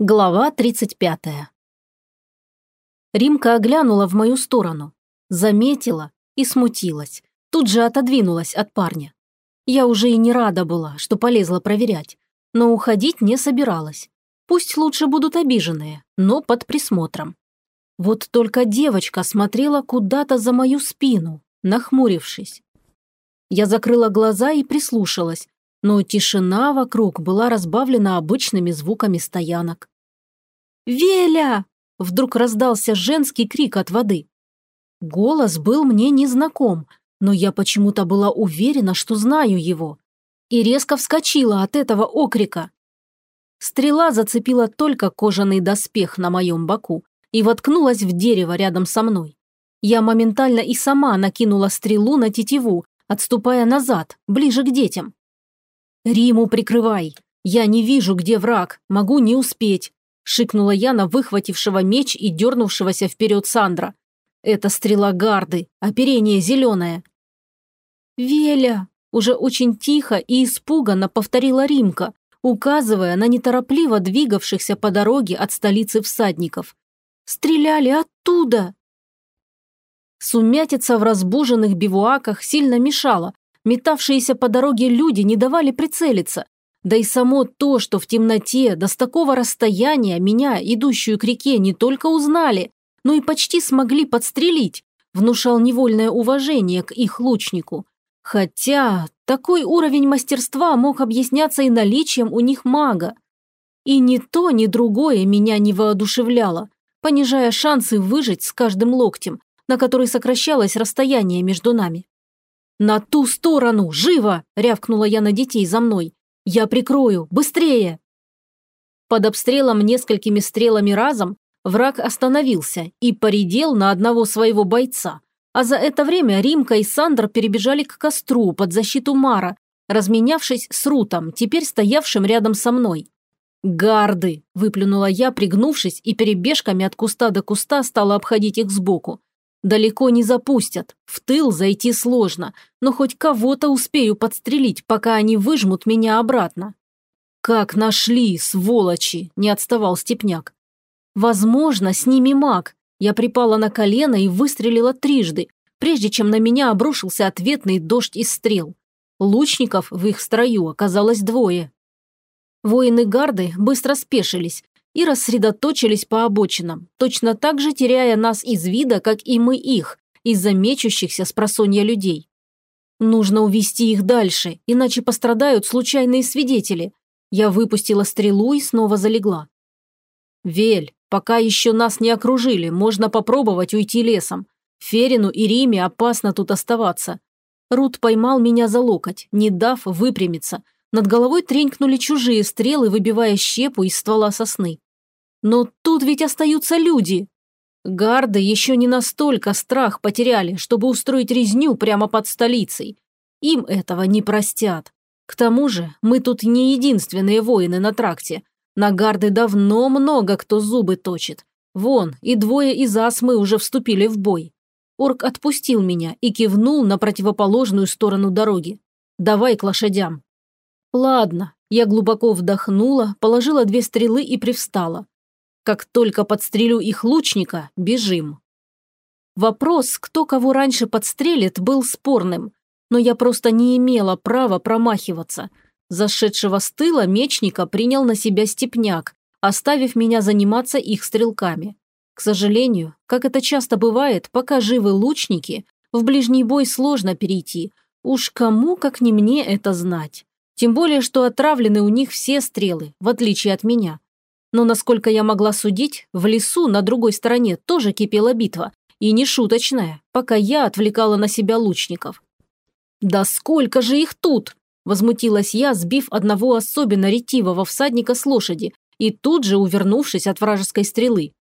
Глава 35. Римка оглянула в мою сторону, заметила и смутилась, тут же отодвинулась от парня. Я уже и не рада была, что полезла проверять, но уходить не собиралась. Пусть лучше будут обиженные, но под присмотром. Вот только девочка смотрела куда-то за мою спину, нахмурившись. Я закрыла глаза и прислушалась, но тишина вокруг была разбавлена обычными звуками стоянок. «Веля!» – вдруг раздался женский крик от воды. Голос был мне незнаком, но я почему-то была уверена, что знаю его. И резко вскочила от этого окрика. Стрела зацепила только кожаный доспех на моем боку и воткнулась в дерево рядом со мной. Я моментально и сама накинула стрелу на тетиву, отступая назад, ближе к детям. «Риму прикрывай! Я не вижу, где враг, могу не успеть!» – шикнула я на выхватившего меч и дернувшегося вперед Сандра. «Это стрела гарды, оперение зеленое!» «Веля!» – уже очень тихо и испуганно повторила Римка, указывая на неторопливо двигавшихся по дороге от столицы всадников. «Стреляли оттуда!» Сумятица в разбуженных бивуаках сильно мешала, Метавшиеся по дороге люди не давали прицелиться. Да и само то, что в темноте, да с такого расстояния меня, идущую к реке, не только узнали, но и почти смогли подстрелить, внушал невольное уважение к их лучнику. Хотя такой уровень мастерства мог объясняться и наличием у них мага. И ни то, ни другое меня не воодушевляло, понижая шансы выжить с каждым локтем, на который сокращалось расстояние между нами. «На ту сторону! Живо!» – рявкнула я на детей за мной. «Я прикрою! Быстрее!» Под обстрелом несколькими стрелами разом враг остановился и поредел на одного своего бойца. А за это время Римка и Сандр перебежали к костру под защиту Мара, разменявшись с Рутом, теперь стоявшим рядом со мной. «Гарды!» – выплюнула я, пригнувшись, и перебежками от куста до куста стала обходить их сбоку. Далеко не запустят, в тыл зайти сложно, но хоть кого-то успею подстрелить, пока они выжмут меня обратно. «Как нашли, сволочи!» – не отставал Степняк. «Возможно, с ними маг». Я припала на колено и выстрелила трижды, прежде чем на меня обрушился ответный дождь из стрел. Лучников в их строю оказалось двое. Воины гарды быстро спешились, и рассредоточились по обочинам, точно так же теряя нас из вида, как и мы их, из-за мечущихся с просонья людей. Нужно увести их дальше, иначе пострадают случайные свидетели. Я выпустила стрелу и снова залегла. «Вель, пока еще нас не окружили, можно попробовать уйти лесом. Ферину и Риме опасно тут оставаться». Рут поймал меня за локоть, не дав выпрямиться – над головой тренькнули чужие стрелы, выбивая щепу из ствола сосны. Но тут ведь остаются люди. Гарды еще не настолько страх потеряли, чтобы устроить резню прямо под столицей. Им этого не простят. К тому же мы тут не единственные воины на тракте. На гарды давно много кто зубы точит. Вон, и двое из асмы уже вступили в бой. Орк отпустил меня и кивнул на противоположную сторону дороги. «Давай к лошадям». Ладно, я глубоко вдохнула, положила две стрелы и привстала. Как только подстрелю их лучника, бежим. Вопрос, кто кого раньше подстрелит, был спорным, но я просто не имела права промахиваться. Зашедшего с тыла мечника принял на себя степняк, оставив меня заниматься их стрелками. К сожалению, как это часто бывает, пока живы лучники, в ближний бой сложно перейти. Уж кому, как не мне, это знать. Тем более, что отравлены у них все стрелы, в отличие от меня. Но, насколько я могла судить, в лесу на другой стороне тоже кипела битва. И не шуточная, пока я отвлекала на себя лучников. «Да сколько же их тут!» – возмутилась я, сбив одного особенно ретивого всадника с лошади и тут же увернувшись от вражеской стрелы.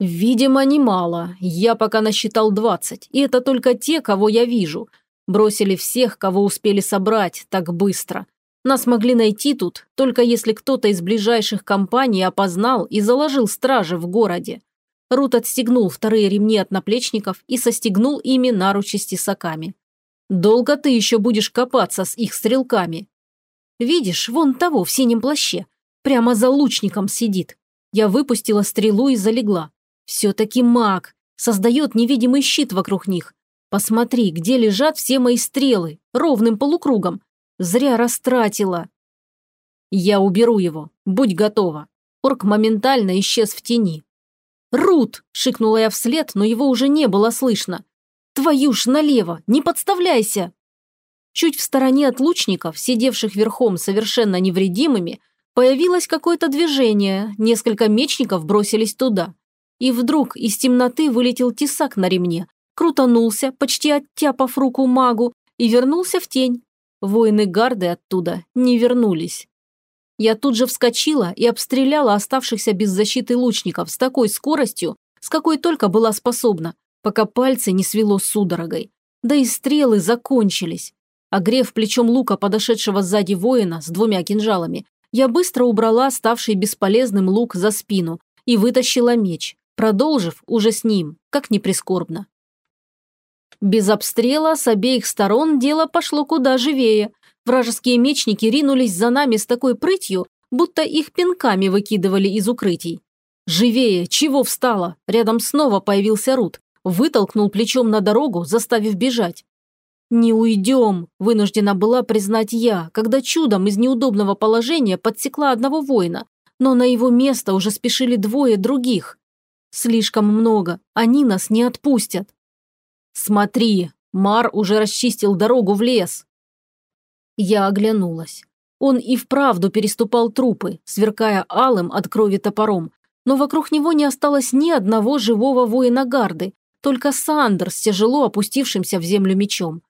«Видимо, немало. Я пока насчитал двадцать, и это только те, кого я вижу. Бросили всех, кого успели собрать, так быстро. Нас могли найти тут, только если кто-то из ближайших компаний опознал и заложил стражи в городе. Рут отстегнул вторые ремни от наплечников и состегнул ими наручи с тесаками. «Долго ты еще будешь копаться с их стрелками?» «Видишь, вон того в синем плаще. Прямо за лучником сидит. Я выпустила стрелу и залегла. Все-таки маг. Создает невидимый щит вокруг них. Посмотри, где лежат все мои стрелы, ровным полукругом. Зря растратила. Я уберу его. Будь готова. Орк моментально исчез в тени. «Рут!» – шикнула я вслед, но его уже не было слышно. «Твою ж налево! Не подставляйся!» Чуть в стороне от лучников, сидевших верхом совершенно невредимыми, появилось какое-то движение, несколько мечников бросились туда. И вдруг из темноты вылетел тесак на ремне, крутанулся, почти оттяпав руку магу, и вернулся в тень. Воины гарды оттуда не вернулись. Я тут же вскочила и обстреляла оставшихся без защиты лучников с такой скоростью, с какой только была способна, пока пальцы не свело судорогой. Да и стрелы закончились. Огрев плечом лука подошедшего сзади воина с двумя кинжалами, я быстро убрала ставший бесполезным лук за спину и вытащила меч, продолжив уже с ним, как ни прискорбно. Без обстрела с обеих сторон дело пошло куда живее. Вражеские мечники ринулись за нами с такой прытью, будто их пинками выкидывали из укрытий. «Живее! Чего встала?» Рядом снова появился Рут. Вытолкнул плечом на дорогу, заставив бежать. «Не уйдем», – вынуждена была признать я, когда чудом из неудобного положения подсекла одного воина, но на его место уже спешили двое других. Слишком много, они нас не отпустят. «Смотри, Мар уже расчистил дорогу в лес». Я оглянулась. Он и вправду переступал трупы, сверкая алым от крови топором, но вокруг него не осталось ни одного живого воина гарды, только Сандер с тяжело опустившимся в землю мечом.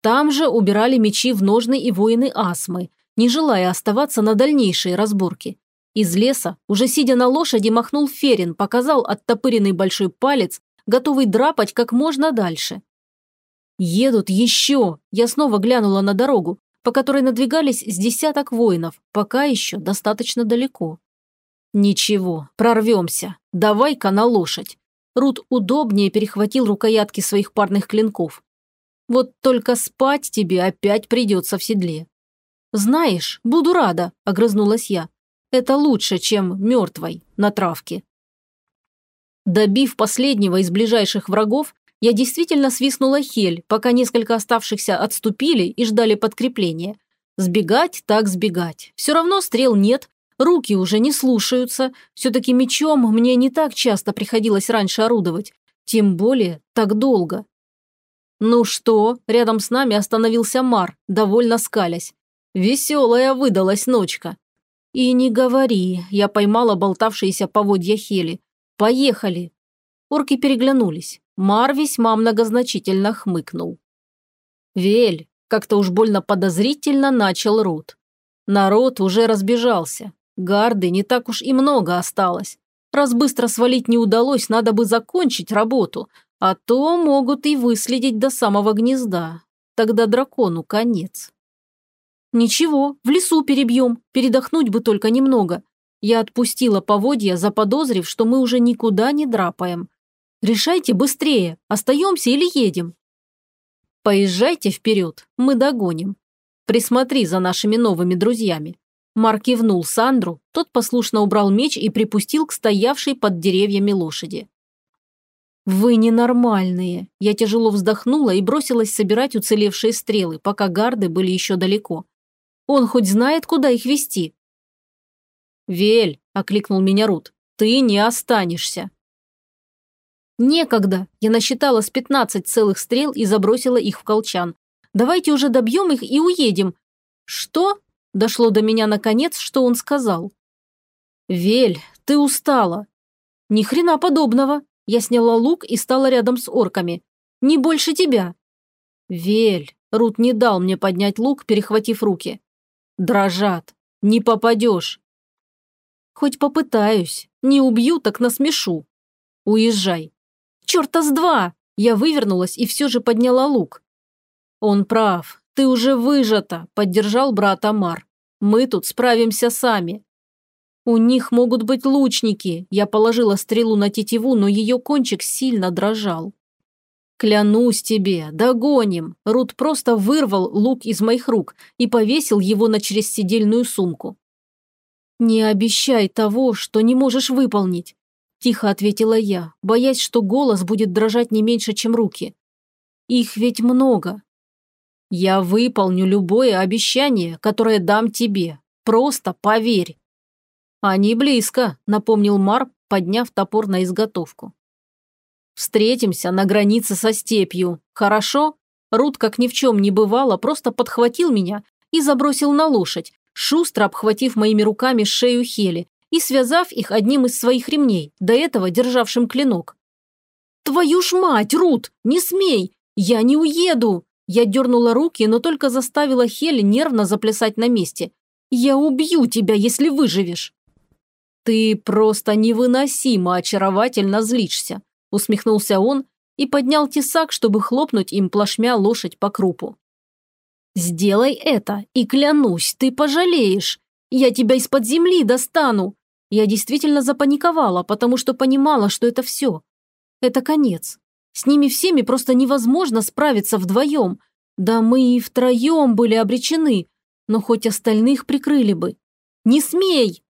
Там же убирали мечи в ножны и воины Асмы, не желая оставаться на дальнейшие разборки. Из леса, уже сидя на лошади, махнул Ферин, показал оттопыренный большой палец, готовый драпать как можно дальше. «Едут еще!» Я снова глянула на дорогу, по которой надвигались с десяток воинов, пока еще достаточно далеко. «Ничего, прорвемся. Давай-ка на лошадь». Рут удобнее перехватил рукоятки своих парных клинков. «Вот только спать тебе опять придется в седле». «Знаешь, буду рада», – огрызнулась я. «Это лучше, чем мертвой на травке». Добив последнего из ближайших врагов, я действительно свистнула хель, пока несколько оставшихся отступили и ждали подкрепления. Сбегать так сбегать. Все равно стрел нет, руки уже не слушаются. Все-таки мечом мне не так часто приходилось раньше орудовать. Тем более так долго. «Ну что?» – рядом с нами остановился Мар, довольно скалясь. «Веселая выдалась ночка». «И не говори», – я поймала болтавшиеся поводья Хели. «Поехали!» Орки переглянулись. Мар весьма многозначительно хмыкнул. «Вель!» – как-то уж больно подозрительно начал Рут. Народ уже разбежался. Гарды не так уж и много осталось. Раз быстро свалить не удалось, надо бы закончить работу, а то могут и выследить до самого гнезда. Тогда дракону конец. Ничего, в лесу перебьем, передохнуть бы только немного. Я отпустила поводья, заподозрив, что мы уже никуда не драпаем. Решайте быстрее, остаемся или едем? Поезжайте вперед, мы догоним. Присмотри за нашими новыми друзьями. Марк кивнул Сандру, тот послушно убрал меч и припустил к стоявшей под деревьями лошади. «Вы ненормальные!» Я тяжело вздохнула и бросилась собирать уцелевшие стрелы, пока гарды были еще далеко. «Он хоть знает, куда их вести?» «Вель!» – окликнул меня Рут. «Ты не останешься!» «Некогда!» – я насчитала с пятнадцать целых стрел и забросила их в колчан. «Давайте уже добьем их и уедем!» «Что?» – дошло до меня наконец, что он сказал. «Вель, ты устала!» «Ни хрена подобного!» Я сняла лук и стала рядом с орками. «Не больше тебя!» «Вель!» – Рут не дал мне поднять лук, перехватив руки. «Дрожат! Не попадешь!» Хоть попытаюсь. Не убью, так насмешу. Уезжай. Черта с два! Я вывернулась и все же подняла лук. Он прав. Ты уже выжата, поддержал брат Амар. Мы тут справимся сами. У них могут быть лучники. Я положила стрелу на тетиву, но ее кончик сильно дрожал. «Клянусь тебе, догоним!» Рут просто вырвал лук из моих рук и повесил его на черезседельную сумку. «Не обещай того, что не можешь выполнить», – тихо ответила я, боясь, что голос будет дрожать не меньше, чем руки. «Их ведь много». «Я выполню любое обещание, которое дам тебе. Просто поверь». «Они близко», – напомнил Мар, подняв топор на изготовку. «Встретимся на границе со степью, хорошо?» Рут, как ни в чем не бывало, просто подхватил меня и забросил на лошадь, шустро обхватив моими руками шею Хели и связав их одним из своих ремней, до этого державшим клинок. «Твою ж мать, Рут, не смей! Я не уеду!» Я дернула руки, но только заставила Хели нервно заплясать на месте. «Я убью тебя, если выживешь!» «Ты просто невыносимо очаровательно злишься», усмехнулся он и поднял тесак, чтобы хлопнуть им плашмя лошадь по крупу. «Сделай это, и клянусь, ты пожалеешь. Я тебя из-под земли достану». Я действительно запаниковала, потому что понимала, что это все. Это конец. С ними всеми просто невозможно справиться вдвоем. Да мы и втроем были обречены, но хоть остальных прикрыли бы. «Не смей!»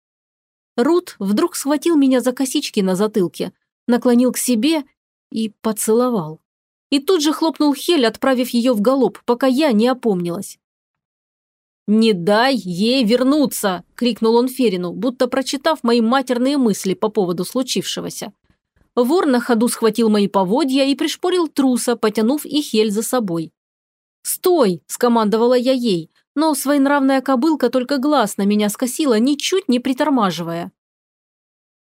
Рут вдруг схватил меня за косички на затылке, наклонил к себе и поцеловал. И тут же хлопнул Хель, отправив ее в галоп, пока я не опомнилась. «Не дай ей вернуться!» – крикнул он Ферину, будто прочитав мои матерные мысли по поводу случившегося. Вор на ходу схватил мои поводья и пришпорил труса, потянув и Хель за собой. «Стой!» – скомандовала я ей, но своенравная кобылка только глаз на меня скосила, ничуть не притормаживая.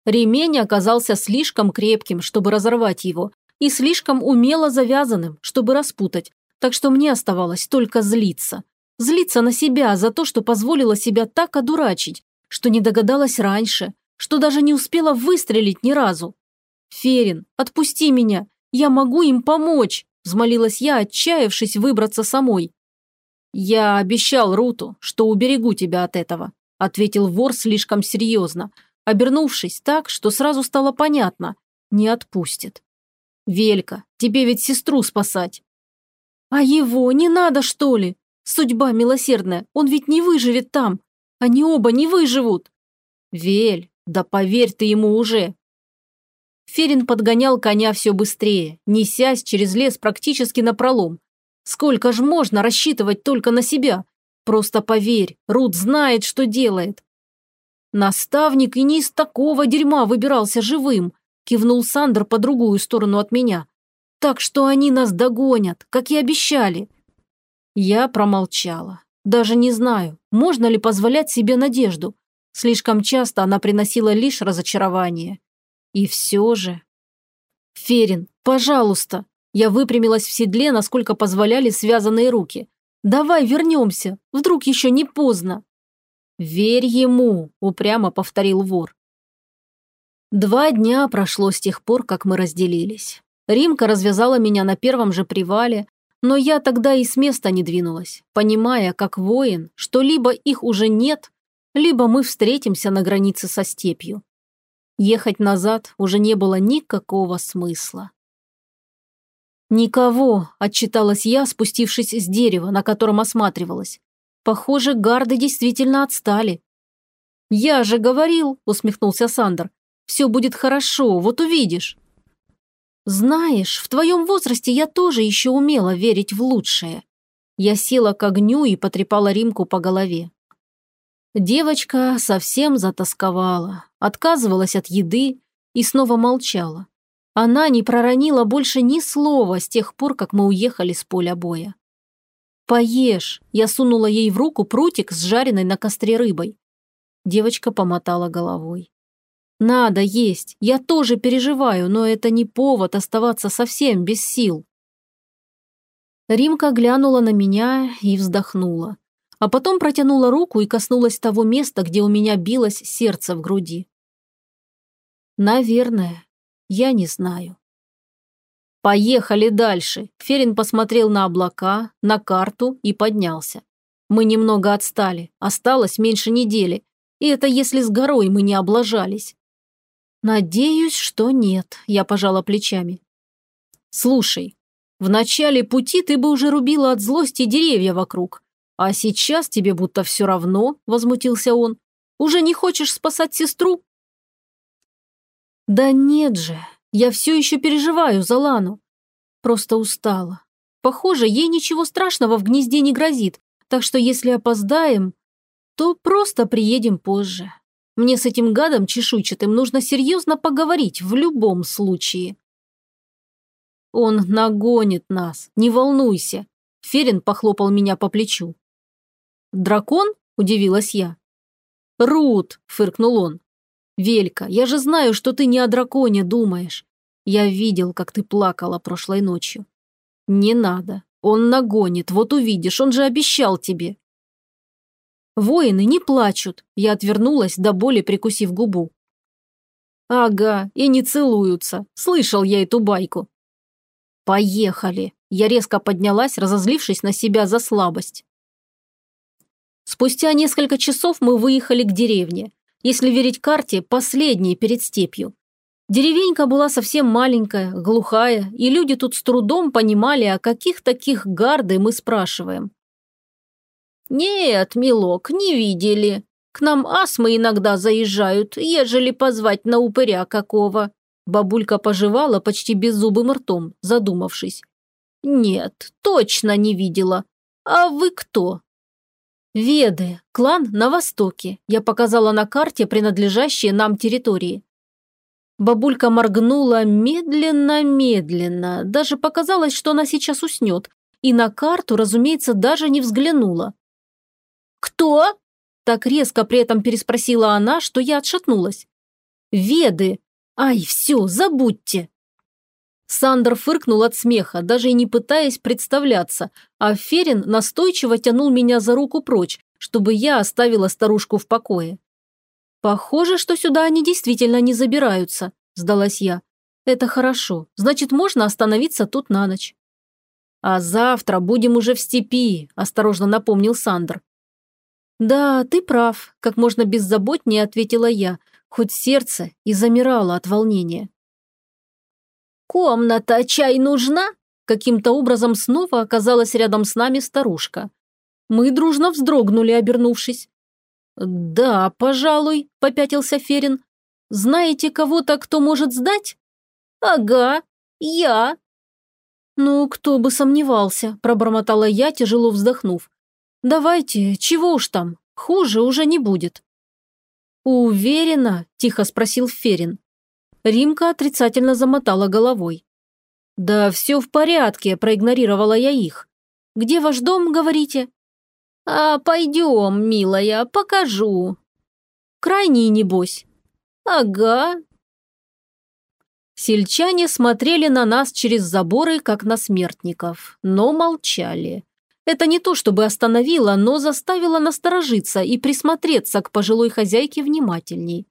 Ремень оказался слишком крепким, чтобы разорвать его, и слишком умело завязанным, чтобы распутать, так что мне оставалось только злиться. Злиться на себя за то, что позволила себя так одурачить, что не догадалась раньше, что даже не успела выстрелить ни разу. «Ферин, отпусти меня, я могу им помочь», взмолилась я, отчаявшись выбраться самой. «Я обещал Руту, что уберегу тебя от этого», ответил вор слишком серьезно, обернувшись так, что сразу стало понятно, не отпустит. «Велька, тебе ведь сестру спасать». «А его не надо, что ли? Судьба милосердная, он ведь не выживет там. Они оба не выживут». «Вель, да поверь ты ему уже, Ферин подгонял коня все быстрее, несясь через лес практически напролом. Сколько ж можно рассчитывать только на себя? Просто поверь, Рут знает, что делает. Наставник и не из такого дерьма выбирался живым, кивнул Сандер по другую сторону от меня. Так что они нас догонят, как и обещали. Я промолчала. Даже не знаю, можно ли позволять себе надежду. Слишком часто она приносила лишь разочарование. И все же... «Ферин, пожалуйста!» Я выпрямилась в седле, насколько позволяли связанные руки. «Давай вернемся, вдруг еще не поздно!» «Верь ему!» – упрямо повторил вор. Два дня прошло с тех пор, как мы разделились. Римка развязала меня на первом же привале, но я тогда и с места не двинулась, понимая, как воин, что либо их уже нет, либо мы встретимся на границе со степью. Ехать назад уже не было никакого смысла. «Никого», – отчиталась я, спустившись с дерева, на котором осматривалась. «Похоже, гарды действительно отстали». «Я же говорил», – усмехнулся Сандер. «Все будет хорошо, вот увидишь». «Знаешь, в твоем возрасте я тоже еще умела верить в лучшее». Я села к огню и потрепала Римку по голове. Девочка совсем затасковала, отказывалась от еды и снова молчала. Она не проронила больше ни слова с тех пор, как мы уехали с поля боя. «Поешь!» – я сунула ей в руку прутик с жареной на костре рыбой. Девочка помотала головой. «Надо есть, я тоже переживаю, но это не повод оставаться совсем без сил». Римка глянула на меня и вздохнула а потом протянула руку и коснулась того места, где у меня билось сердце в груди. Наверное, я не знаю. «Поехали дальше!» Ферин посмотрел на облака, на карту и поднялся. Мы немного отстали, осталось меньше недели, и это если с горой мы не облажались. «Надеюсь, что нет», – я пожала плечами. «Слушай, в начале пути ты бы уже рубила от злости деревья вокруг, «А сейчас тебе будто все равно», – возмутился он. Уже не хочешь спасать сестру?» «Да нет же, я все еще переживаю за Лану. Просто устала. Похоже, ей ничего страшного в гнезде не грозит, так что если опоздаем, то просто приедем позже. Мне с этим гадом чешуйчатым нужно серьезно поговорить в любом случае. Он нагонит нас, не волнуйся. Ферин похлопал меня по плечу. «Дракон?» – удивилась я. «Рут!» – фыркнул он. «Велька, я же знаю, что ты не о драконе думаешь. Я видел, как ты плакала прошлой ночью. Не надо. Он нагонит, вот увидишь, он же обещал тебе. Воины не плачут. Я отвернулась, до боли прикусив губу. Ага, и не целуются. Слышал я эту байку. Поехали. Я резко поднялась, разозлившись на себя за слабость. Спустя несколько часов мы выехали к деревне. Если верить карте, последней перед степью. Деревенька была совсем маленькая, глухая, и люди тут с трудом понимали, о каких таких гарды мы спрашиваем. «Нет, милок, не видели. К нам асмы иногда заезжают, ежели позвать на упыря какого». Бабулька пожевала почти беззубым ртом, задумавшись. «Нет, точно не видела. А вы кто?» «Веды, клан на востоке. Я показала на карте принадлежащие нам территории». Бабулька моргнула медленно-медленно, даже показалось, что она сейчас уснет, и на карту, разумеется, даже не взглянула. «Кто?» – так резко при этом переспросила она, что я отшатнулась. «Веды! Ай, все, забудьте!» Сандер фыркнул от смеха, даже и не пытаясь представляться, а Ферин настойчиво тянул меня за руку прочь, чтобы я оставила старушку в покое. «Похоже, что сюда они действительно не забираются», – сдалась я. «Это хорошо, значит, можно остановиться тут на ночь». «А завтра будем уже в степи», – осторожно напомнил Сандер. «Да, ты прав», – как можно беззаботнее ответила я, хоть сердце и замирало от волнения. «Комната, чай нужна?» Каким-то образом снова оказалась рядом с нами старушка. Мы дружно вздрогнули, обернувшись. «Да, пожалуй», – попятился Ферин. «Знаете кого-то, кто может сдать?» «Ага, я». «Ну, кто бы сомневался», – пробормотала я, тяжело вздохнув. «Давайте, чего уж там, хуже уже не будет». «Уверена?» – тихо спросил Ферин. Римка отрицательно замотала головой. «Да все в порядке», – проигнорировала я их. «Где ваш дом, говорите?» «А пойдем, милая, покажу». «Крайний, небось». «Ага». Сельчане смотрели на нас через заборы, как на смертников, но молчали. Это не то чтобы остановило, но заставило насторожиться и присмотреться к пожилой хозяйке внимательней.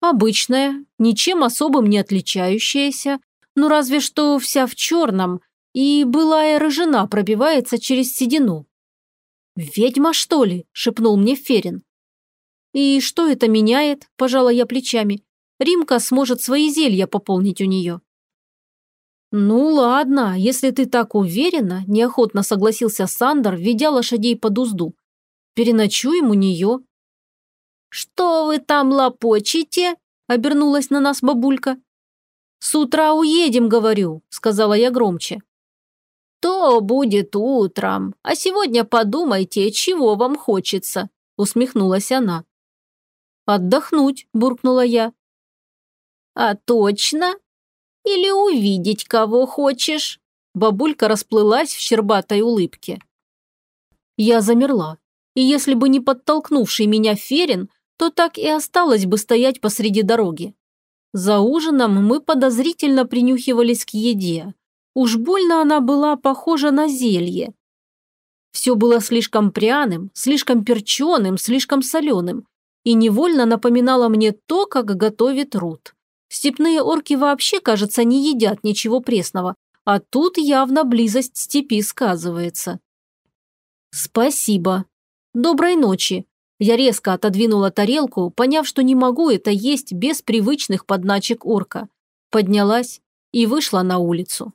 Обычная, ничем особым не отличающаяся, ну разве что вся в черном, и былая рыжина пробивается через седину. «Ведьма, что ли?» – шепнул мне Ферин. «И что это меняет?» – пожала я плечами. «Римка сможет свои зелья пополнить у нее». «Ну ладно, если ты так уверена», – неохотно согласился Сандер, ведя лошадей под узду. «Переночуем у нее». «Что вы там лопочете?» – обернулась на нас бабулька. «С утра уедем, говорю», – сказала я громче. «То будет утром, а сегодня подумайте, чего вам хочется», – усмехнулась она. «Отдохнуть», – буркнула я. «А точно?» Или увидеть кого хочешь?» Бабулька расплылась в щербатой улыбке. Я замерла, и если бы не подтолкнувший меня Ферин, то так и осталось бы стоять посреди дороги. За ужином мы подозрительно принюхивались к еде. Уж больно она была похожа на зелье. Все было слишком пряным, слишком перченым, слишком соленым и невольно напоминало мне то, как готовит Рут. Степные орки вообще, кажется, не едят ничего пресного, а тут явно близость степи сказывается. Спасибо. Доброй ночи. Я резко отодвинула тарелку, поняв, что не могу это есть без привычных подначек орка. Поднялась и вышла на улицу.